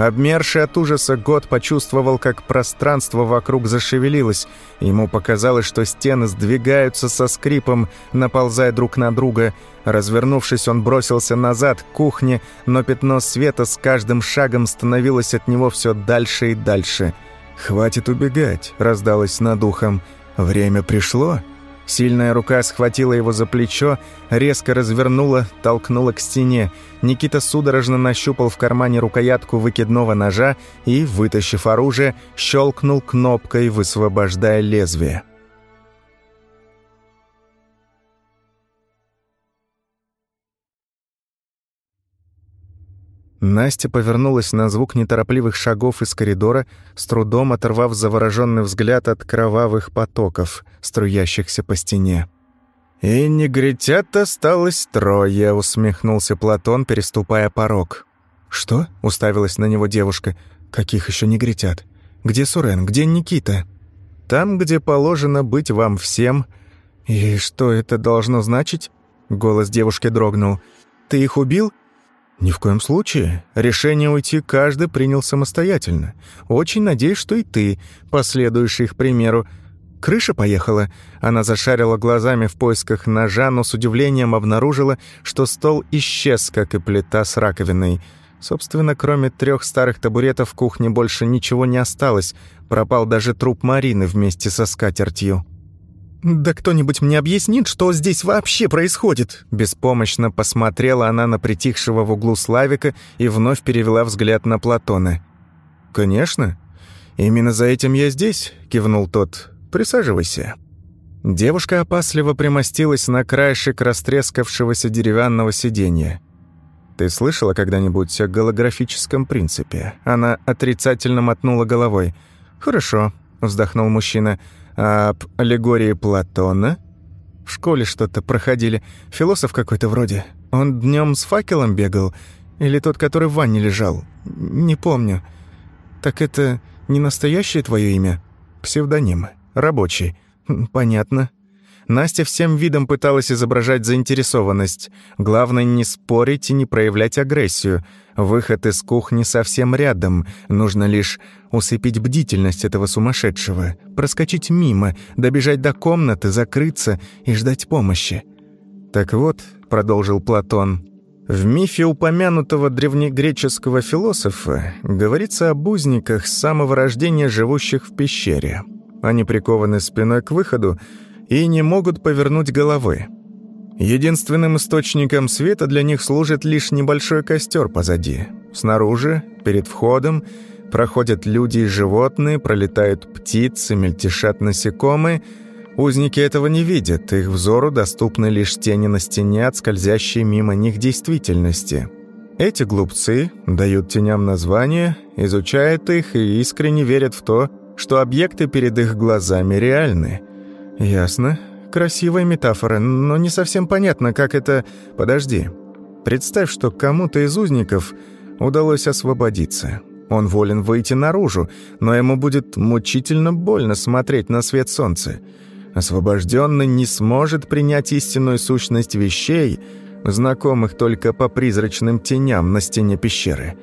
Обмерший от ужаса год почувствовал, как пространство вокруг зашевелилось. Ему показалось, что стены сдвигаются со скрипом, наползая друг на друга. Развернувшись, он бросился назад к кухне, но пятно света с каждым шагом становилось от него все дальше и дальше. «Хватит убегать», — раздалось над ухом. «Время пришло». Сильная рука схватила его за плечо, резко развернула, толкнула к стене. Никита судорожно нащупал в кармане рукоятку выкидного ножа и, вытащив оружие, щелкнул кнопкой, высвобождая лезвие. Настя повернулась на звук неторопливых шагов из коридора, с трудом оторвав завороженный взгляд от кровавых потоков, струящихся по стене. «И негритят осталось трое», — усмехнулся Платон, переступая порог. «Что?» — уставилась на него девушка. «Каких еще негритят? Где Сурен? Где Никита?» «Там, где положено быть вам всем». «И что это должно значить?» Голос девушки дрогнул. «Ты их убил?» «Ни в коем случае. Решение уйти каждый принял самостоятельно. Очень надеюсь, что и ты последуешь их примеру. Крыша поехала». Она зашарила глазами в поисках ножа, но с удивлением обнаружила, что стол исчез, как и плита с раковиной. Собственно, кроме трех старых табуретов в кухне больше ничего не осталось. Пропал даже труп Марины вместе со скатертью. «Да кто-нибудь мне объяснит, что здесь вообще происходит?» Беспомощно посмотрела она на притихшего в углу Славика и вновь перевела взгляд на Платона. «Конечно. Именно за этим я здесь», — кивнул тот. «Присаживайся». Девушка опасливо примостилась на краешек растрескавшегося деревянного сиденья. «Ты слышала когда-нибудь о голографическом принципе?» Она отрицательно мотнула головой. «Хорошо», — вздохнул мужчина. «А об аллегории Платона?» «В школе что-то проходили. Философ какой-то вроде. Он днем с факелом бегал? Или тот, который в ванне лежал? Не помню. Так это не настоящее твое имя? Псевдоним. Рабочий. Понятно». Настя всем видом пыталась изображать заинтересованность. Главное не спорить и не проявлять агрессию. Выход из кухни совсем рядом. Нужно лишь усыпить бдительность этого сумасшедшего, проскочить мимо, добежать до комнаты, закрыться и ждать помощи. «Так вот», — продолжил Платон, — «в мифе упомянутого древнегреческого философа говорится об узниках с самого рождения, живущих в пещере. Они прикованы спиной к выходу, и не могут повернуть головы. Единственным источником света для них служит лишь небольшой костер позади. Снаружи, перед входом, проходят люди и животные, пролетают птицы, мельтешат насекомые. Узники этого не видят, их взору доступны лишь тени на стене от скользящей мимо них действительности. Эти глупцы дают теням название, изучают их и искренне верят в то, что объекты перед их глазами реальны – «Ясно. Красивая метафора, но не совсем понятно, как это... Подожди. Представь, что кому-то из узников удалось освободиться. Он волен выйти наружу, но ему будет мучительно больно смотреть на свет солнца. Освобожденный не сможет принять истинную сущность вещей, знакомых только по призрачным теням на стене пещеры.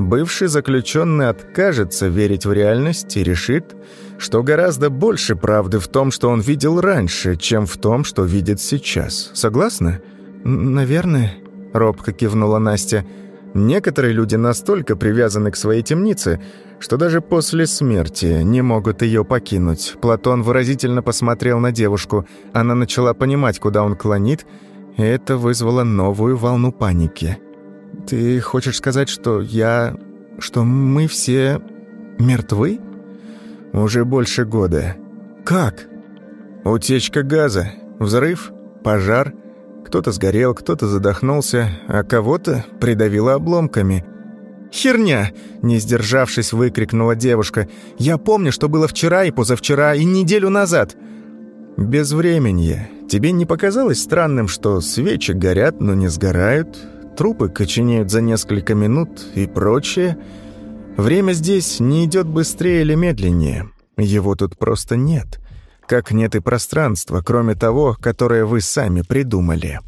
Бывший заключенный откажется верить в реальность и решит, что гораздо больше правды в том, что он видел раньше, чем в том, что видит сейчас. Согласна? «Наверное», — робко кивнула Настя. «Некоторые люди настолько привязаны к своей темнице, что даже после смерти не могут ее покинуть». Платон выразительно посмотрел на девушку. Она начала понимать, куда он клонит, и это вызвало новую волну паники. «Ты хочешь сказать, что я... что мы все мертвы?» Уже больше года. Как? Утечка газа, взрыв, пожар. Кто-то сгорел, кто-то задохнулся, а кого-то придавило обломками. «Херня!» – не сдержавшись, выкрикнула девушка. «Я помню, что было вчера и позавчера, и неделю назад!» «Безвременье. Тебе не показалось странным, что свечи горят, но не сгорают, трупы коченеют за несколько минут и прочее?» Время здесь не идет быстрее или медленнее. Его тут просто нет. Как нет и пространства, кроме того, которое вы сами придумали.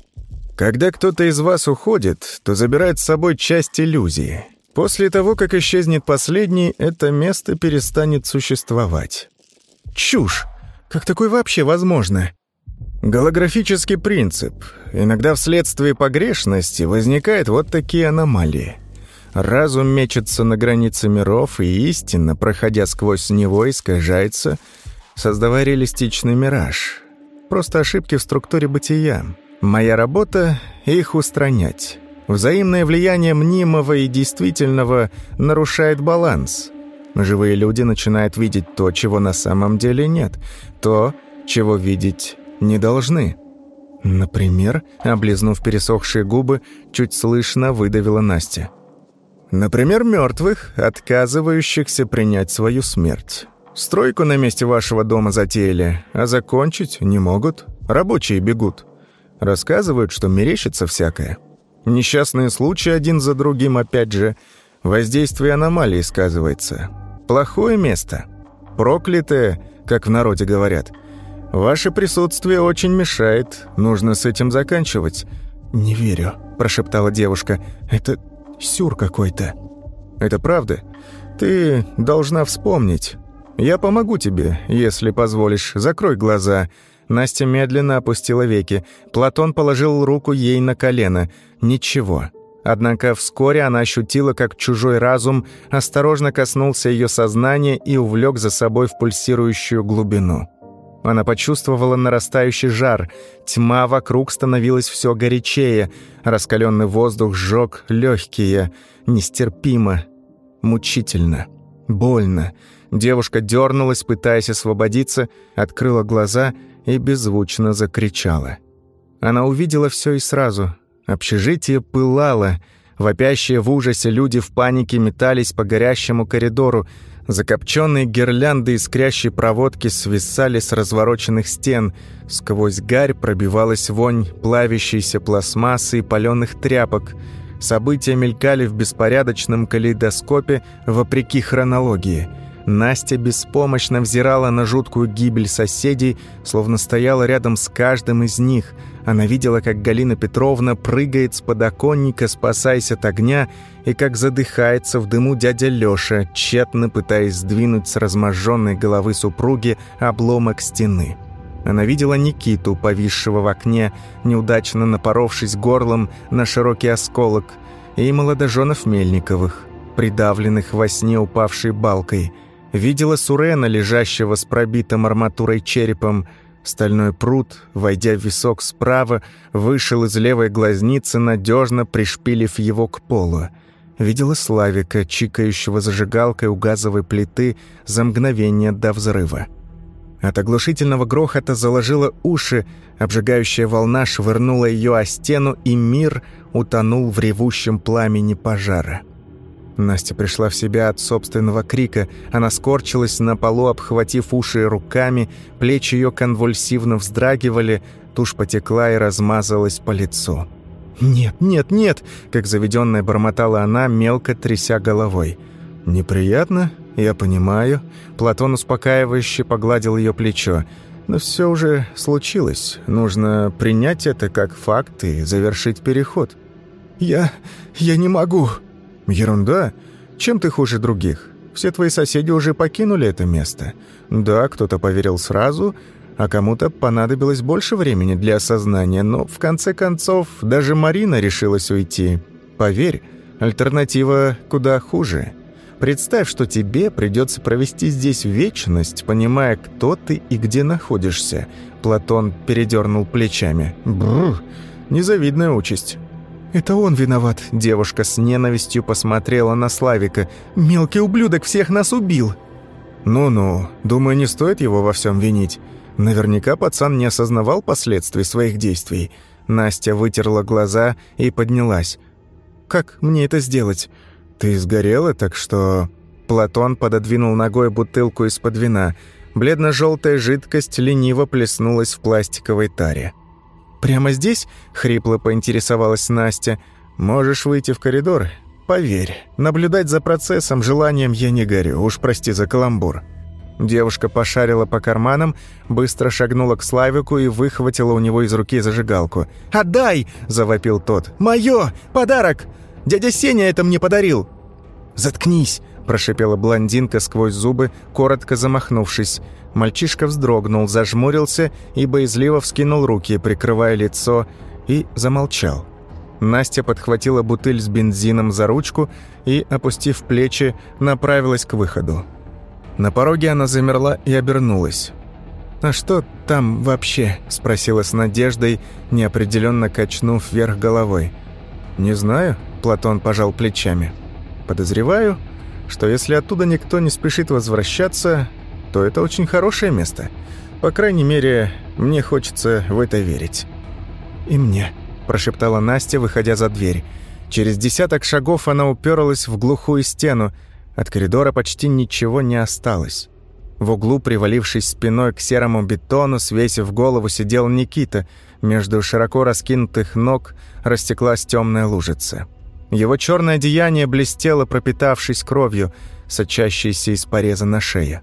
Когда кто-то из вас уходит, то забирает с собой часть иллюзии. После того, как исчезнет последний, это место перестанет существовать. Чушь! Как такое вообще возможно? Голографический принцип. Иногда вследствие погрешности возникают вот такие аномалии. Разум мечется на границе миров, и истина, проходя сквозь него, искажается, создавая реалистичный мираж. Просто ошибки в структуре бытия. Моя работа — их устранять. Взаимное влияние мнимого и действительного нарушает баланс. Живые люди начинают видеть то, чего на самом деле нет, то, чего видеть не должны. Например, облизнув пересохшие губы, чуть слышно выдавила Настя — Например, мертвых, отказывающихся принять свою смерть. Стройку на месте вашего дома затеяли, а закончить не могут. Рабочие бегут. Рассказывают, что мерещится всякое. Несчастные случаи один за другим опять же. Воздействие аномалии сказывается. Плохое место. Проклятое, как в народе говорят. Ваше присутствие очень мешает. Нужно с этим заканчивать. «Не верю», – прошептала девушка. «Это сюр какой-то». «Это правда? Ты должна вспомнить. Я помогу тебе, если позволишь. Закрой глаза». Настя медленно опустила веки. Платон положил руку ей на колено. «Ничего». Однако вскоре она ощутила, как чужой разум осторожно коснулся ее сознания и увлек за собой в пульсирующую глубину. Она почувствовала нарастающий жар. Тьма вокруг становилась все горячее. Раскаленный воздух сжег легкие. Нестерпимо. Мучительно. Больно. Девушка дернулась, пытаясь освободиться, открыла глаза и беззвучно закричала. Она увидела все и сразу. Общежитие пылало. Вопящие в ужасе люди в панике метались по горящему коридору. Закопченные гирлянды искрящей проводки свисали с развороченных стен. Сквозь гарь пробивалась вонь плавящейся пластмассы и паленых тряпок. События мелькали в беспорядочном калейдоскопе вопреки хронологии. Настя беспомощно взирала на жуткую гибель соседей, словно стояла рядом с каждым из них – она видела, как Галина Петровна прыгает с подоконника, спасаясь от огня, и как задыхается в дыму дядя Лёша, тщетно пытаясь сдвинуть с разможженной головы супруги обломок стены. Она видела Никиту, повисшего в окне, неудачно напоровшись горлом на широкий осколок, и молодоженов Мельниковых, придавленных во сне упавшей балкой. Видела Сурена, лежащего с пробитым арматурой черепом, Стальной пруд, войдя в висок справа, вышел из левой глазницы, надежно пришпилив его к полу. Видела Славика, чикающего зажигалкой у газовой плиты за мгновение до взрыва. От оглушительного грохота заложила уши, обжигающая волна швырнула ее о стену, и мир утонул в ревущем пламени пожара. Настя пришла в себя от собственного крика. Она скорчилась на полу, обхватив уши руками, плечи ее конвульсивно вздрагивали, тушь потекла и размазалась по лицу. «Нет, нет, нет!» – как заведенная бормотала она, мелко тряся головой. «Неприятно? Я понимаю». Платон успокаивающе погладил ее плечо. «Но все уже случилось. Нужно принять это как факт и завершить переход». «Я... я не могу», «Ерунда. Чем ты хуже других? Все твои соседи уже покинули это место. Да, кто-то поверил сразу, а кому-то понадобилось больше времени для осознания, но в конце концов даже Марина решилась уйти. Поверь, альтернатива куда хуже. Представь, что тебе придется провести здесь вечность, понимая, кто ты и где находишься». Платон передернул плечами. «Бррр, незавидная участь». «Это он виноват», — девушка с ненавистью посмотрела на Славика. «Мелкий ублюдок всех нас убил». «Ну-ну, думаю, не стоит его во всем винить. Наверняка пацан не осознавал последствий своих действий». Настя вытерла глаза и поднялась. «Как мне это сделать?» «Ты сгорела, так что...» Платон пододвинул ногой бутылку из-под вина. Бледно-желтая жидкость лениво плеснулась в пластиковой таре. «Прямо здесь?» — хрипло поинтересовалась Настя. «Можешь выйти в коридор? Поверь, наблюдать за процессом желанием я не горю, уж прости за каламбур». Девушка пошарила по карманам, быстро шагнула к Славику и выхватила у него из руки зажигалку. «Отдай!» – завопил тот. «Моё! Подарок! Дядя Сеня это мне подарил!» «Заткнись!» – прошипела блондинка сквозь зубы, коротко замахнувшись. Мальчишка вздрогнул, зажмурился и боязливо вскинул руки, прикрывая лицо, и замолчал. Настя подхватила бутыль с бензином за ручку и, опустив плечи, направилась к выходу. На пороге она замерла и обернулась. «А что там вообще?» – спросила с надеждой, неопределенно качнув вверх головой. «Не знаю», – Платон пожал плечами. «Подозреваю, что если оттуда никто не спешит возвращаться, то это очень хорошее место. По крайней мере, мне хочется в это верить». «И мне», – прошептала Настя, выходя за дверь. Через десяток шагов она уперлась в глухую стену. От коридора почти ничего не осталось. В углу, привалившись спиной к серому бетону, свесив голову, сидел Никита. Между широко раскинутых ног растеклась темная лужица. Его черное одеяние блестело, пропитавшись кровью, сочащейся из пореза на шее.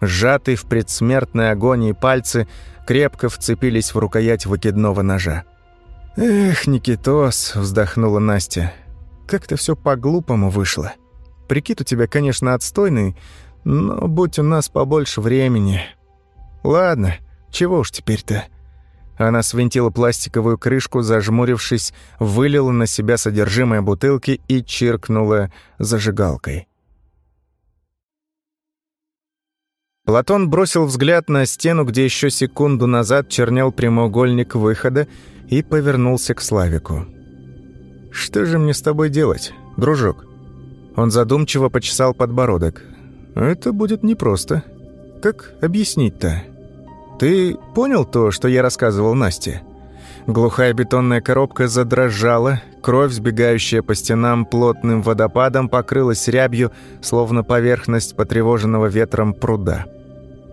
Сжатые в предсмертной агонии пальцы крепко вцепились в рукоять выкидного ножа. «Эх, Никитос», — вздохнула Настя, — «как-то все по-глупому вышло. Прикид у тебя, конечно, отстойный, но будь у нас побольше времени. Ладно, чего уж теперь-то». Она свинтила пластиковую крышку, зажмурившись, вылила на себя содержимое бутылки и чиркнула зажигалкой. Платон бросил взгляд на стену, где еще секунду назад чернел прямоугольник выхода, и повернулся к Славику. «Что же мне с тобой делать, дружок?» Он задумчиво почесал подбородок. «Это будет непросто. Как объяснить-то? Ты понял то, что я рассказывал Насте?» Глухая бетонная коробка задрожала, кровь, сбегающая по стенам плотным водопадом, покрылась рябью, словно поверхность потревоженного ветром пруда.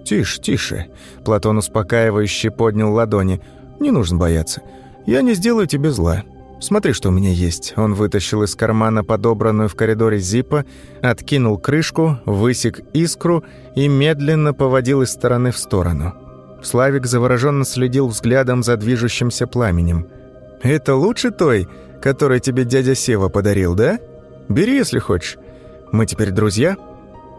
«Тише, тише!» Платон успокаивающе поднял ладони. «Не нужно бояться. Я не сделаю тебе зла. Смотри, что у меня есть». Он вытащил из кармана подобранную в коридоре зипа, откинул крышку, высек искру и медленно поводил из стороны в сторону. Славик завороженно следил взглядом за движущимся пламенем. «Это лучше той, который тебе дядя Сева подарил, да? Бери, если хочешь. Мы теперь друзья?»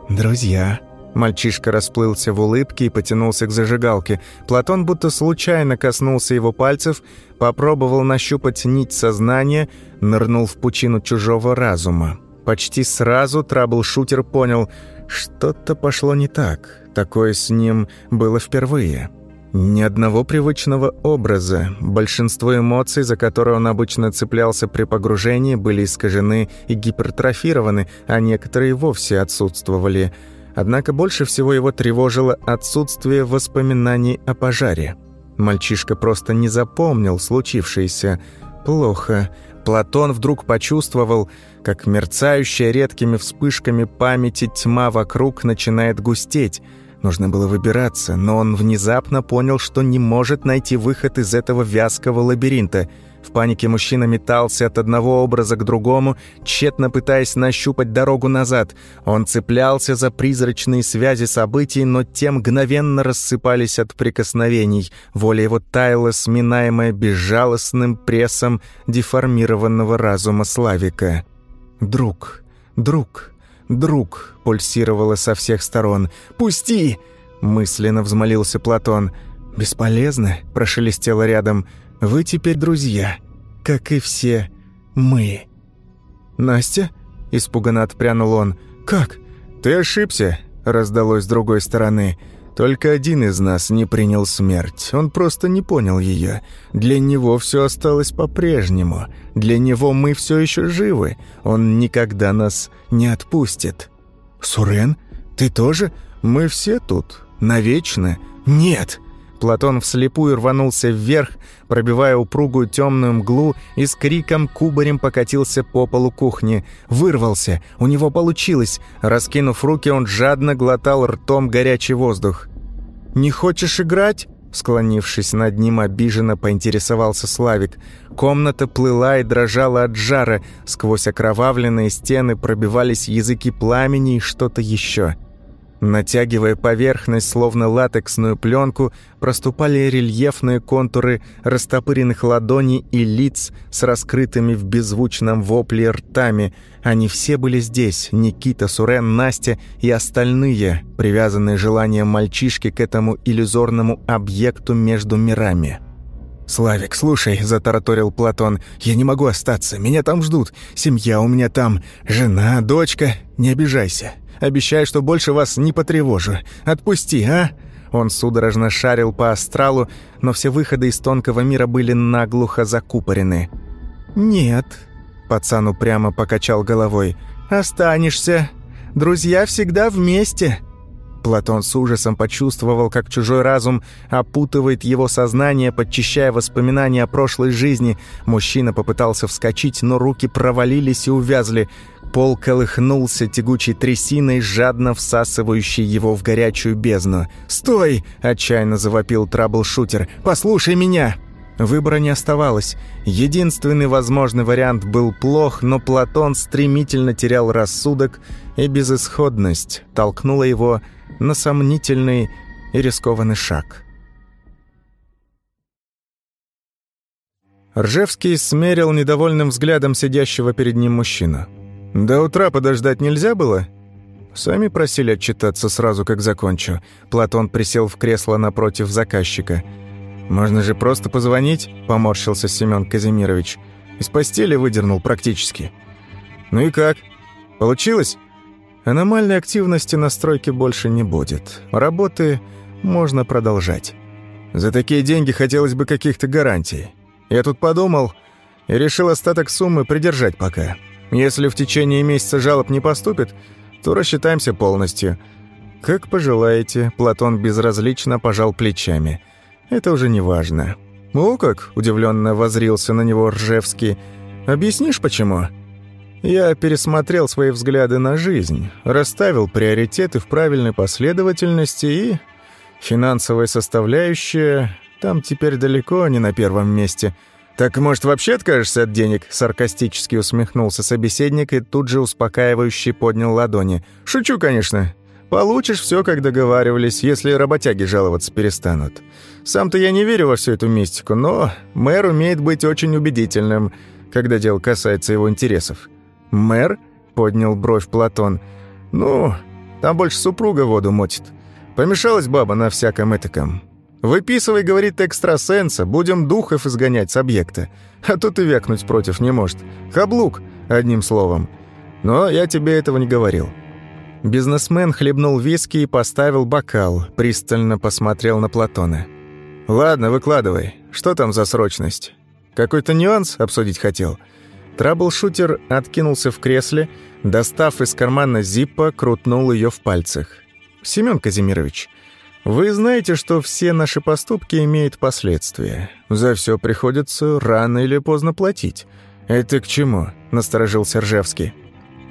«Друзья», Мальчишка расплылся в улыбке и потянулся к зажигалке. Платон будто случайно коснулся его пальцев, попробовал нащупать нить сознания, нырнул в пучину чужого разума. Почти сразу трабл-шутер понял, что-то пошло не так. Такое с ним было впервые. Ни одного привычного образа. Большинство эмоций, за которые он обычно цеплялся при погружении, были искажены и гипертрофированы, а некоторые вовсе отсутствовали – Однако больше всего его тревожило отсутствие воспоминаний о пожаре. Мальчишка просто не запомнил случившееся. Плохо. Платон вдруг почувствовал, как мерцающая редкими вспышками памяти тьма вокруг начинает густеть. Нужно было выбираться, но он внезапно понял, что не может найти выход из этого вязкого лабиринта – в панике мужчина метался от одного образа к другому, тщетно пытаясь нащупать дорогу назад. Он цеплялся за призрачные связи событий, но те мгновенно рассыпались от прикосновений. Воля его таяла, сминаемая безжалостным прессом деформированного разума Славика. «Друг, друг, друг!» — пульсировало со всех сторон. «Пусти!» — мысленно взмолился Платон. «Бесполезно!» — прошелестело рядом. Вы теперь друзья, как и все мы». «Настя?» – испуганно отпрянул он. «Как?» «Ты ошибся», – раздалось с другой стороны. «Только один из нас не принял смерть. Он просто не понял ее. Для него все осталось по-прежнему. Для него мы все еще живы. Он никогда нас не отпустит». «Сурен? Ты тоже? Мы все тут. Навечно?» «Нет!» Платон вслепую рванулся вверх, пробивая упругую темную мглу и с криком кубарем покатился по полу кухни. Вырвался, у него получилось. Раскинув руки, он жадно глотал ртом горячий воздух. «Не хочешь играть?» Склонившись над ним, обиженно поинтересовался Славик. Комната плыла и дрожала от жара. Сквозь окровавленные стены пробивались языки пламени и что-то еще. Натягивая поверхность, словно латексную пленку, проступали рельефные контуры растопыренных ладоней и лиц с раскрытыми в беззвучном вопле ртами. Они все были здесь, Никита, Сурен, Настя и остальные, привязанные желанием мальчишки к этому иллюзорному объекту между мирами. «Славик, слушай», — затараторил Платон, — «я не могу остаться, меня там ждут, семья у меня там, жена, дочка, не обижайся». Обещаю, что больше вас не потревожу. Отпусти, а?» Он судорожно шарил по астралу, но все выходы из тонкого мира были наглухо закупорены. «Нет», — пацан упрямо покачал головой, — «останешься. Друзья всегда вместе». Платон с ужасом почувствовал, как чужой разум опутывает его сознание, подчищая воспоминания о прошлой жизни. Мужчина попытался вскочить, но руки провалились и увязли. Пол колыхнулся тягучей трясиной, жадно всасывающей его в горячую бездну. «Стой!» – отчаянно завопил траблшутер. «Послушай меня!» Выбора не оставалось. Единственный возможный вариант был плох, но Платон стремительно терял рассудок, и безысходность толкнула его на сомнительный и рискованный шаг. Ржевский смерил недовольным взглядом сидящего перед ним мужчину. «До утра подождать нельзя было?» «Сами просили отчитаться сразу, как закончу». Платон присел в кресло напротив заказчика. «Можно же просто позвонить?» – поморщился Семен Казимирович. «Из постели выдернул практически». «Ну и как? Получилось?» Аномальной активности на стройке больше не будет. Работы можно продолжать. За такие деньги хотелось бы каких-то гарантий. Я тут подумал и решил остаток суммы придержать пока. Если в течение месяца жалоб не поступит, то рассчитаемся полностью. Как пожелаете, Платон безразлично пожал плечами. Это уже не важно. «О как!» – удивленно возрился на него Ржевский. «Объяснишь, почему?» Я пересмотрел свои взгляды на жизнь, расставил приоритеты в правильной последовательности и... Финансовая составляющая там теперь далеко не на первом месте. «Так, может, вообще откажешься от денег?» — саркастически усмехнулся собеседник и тут же успокаивающе поднял ладони. «Шучу, конечно. Получишь все, как договаривались, если работяги жаловаться перестанут. Сам-то я не верю во всю эту мистику, но мэр умеет быть очень убедительным, когда дело касается его интересов. «Мэр?» — поднял бровь Платон. «Ну, там больше супруга воду мотит. Помешалась баба на всяком этаком. Выписывай, говорит экстрасенса, будем духов изгонять с объекта. А тут и вякнуть против не может. Хаблук, одним словом. Но я тебе этого не говорил». Бизнесмен хлебнул виски и поставил бокал, пристально посмотрел на Платона. «Ладно, выкладывай. Что там за срочность? Какой-то нюанс обсудить хотел?» Траблшутер откинулся в кресле, достав из кармана зиппа, крутнул ее в пальцах. «Семен Казимирович, вы знаете, что все наши поступки имеют последствия. За все приходится рано или поздно платить. Это к чему?» – насторожился Ржевский.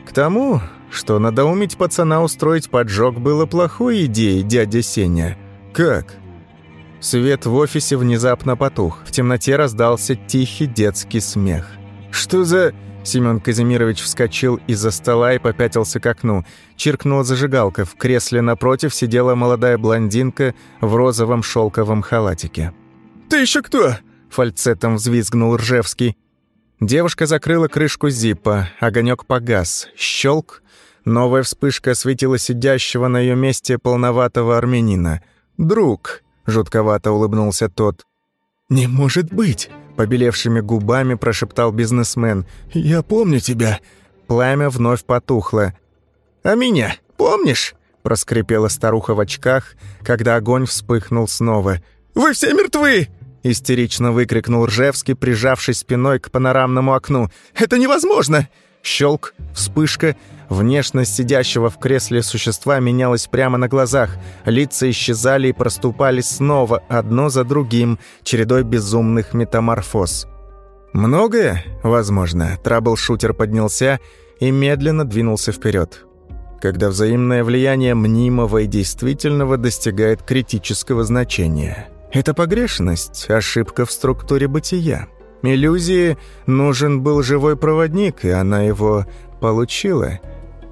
«К тому, что надоумить пацана устроить поджог было плохой идеей, дядя Сеня. Как?» Свет в офисе внезапно потух. В темноте раздался тихий детский смех. «Что за...» Семен Казимирович вскочил из-за стола и попятился к окну. Чиркнула зажигалка. В кресле напротив сидела молодая блондинка в розовом шелковом халатике. «Ты еще кто?» – фальцетом взвизгнул Ржевский. Девушка закрыла крышку зипа. Огонек погас. Щелк. Новая вспышка осветила сидящего на ее месте полноватого армянина. «Друг!» – жутковато улыбнулся тот. «Не может быть!» Побелевшими губами прошептал бизнесмен. «Я помню тебя». Пламя вновь потухло. «А меня помнишь?» Проскрипела старуха в очках, когда огонь вспыхнул снова. «Вы все мертвы!» Истерично выкрикнул Ржевский, прижавшись спиной к панорамному окну. «Это невозможно!» Щелк, вспышка — Внешность сидящего в кресле существа менялась прямо на глазах. Лица исчезали и проступали снова, одно за другим, чередой безумных метаморфоз. Многое, возможно, траблшутер поднялся и медленно двинулся вперед. Когда взаимное влияние мнимого и действительного достигает критического значения. Это погрешность, ошибка в структуре бытия. Иллюзии нужен был живой проводник, и она его получила –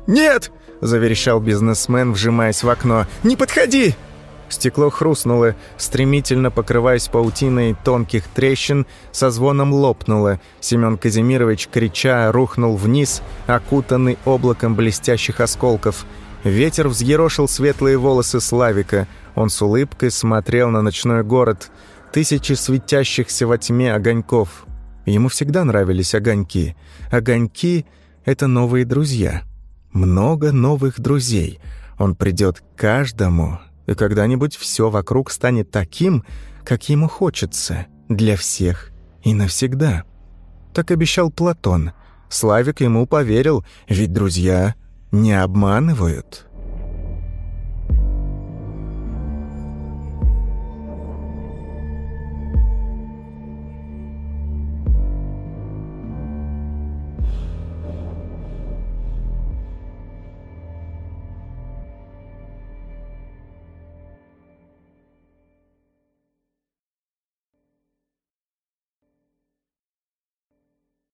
«Нет!» – заверещал бизнесмен, вжимаясь в окно. «Не подходи!» Стекло хрустнуло, стремительно покрываясь паутиной тонких трещин, со звоном лопнуло. Семен Казимирович, крича, рухнул вниз, окутанный облаком блестящих осколков. Ветер взъерошил светлые волосы Славика. Он с улыбкой смотрел на ночной город. Тысячи светящихся во тьме огоньков. Ему всегда нравились огоньки. Огоньки — это новые друзья много новых друзей. Он придет к каждому, и когда-нибудь все вокруг станет таким, как ему хочется, для всех и навсегда. Так обещал Платон. Славик ему поверил, ведь друзья не обманывают».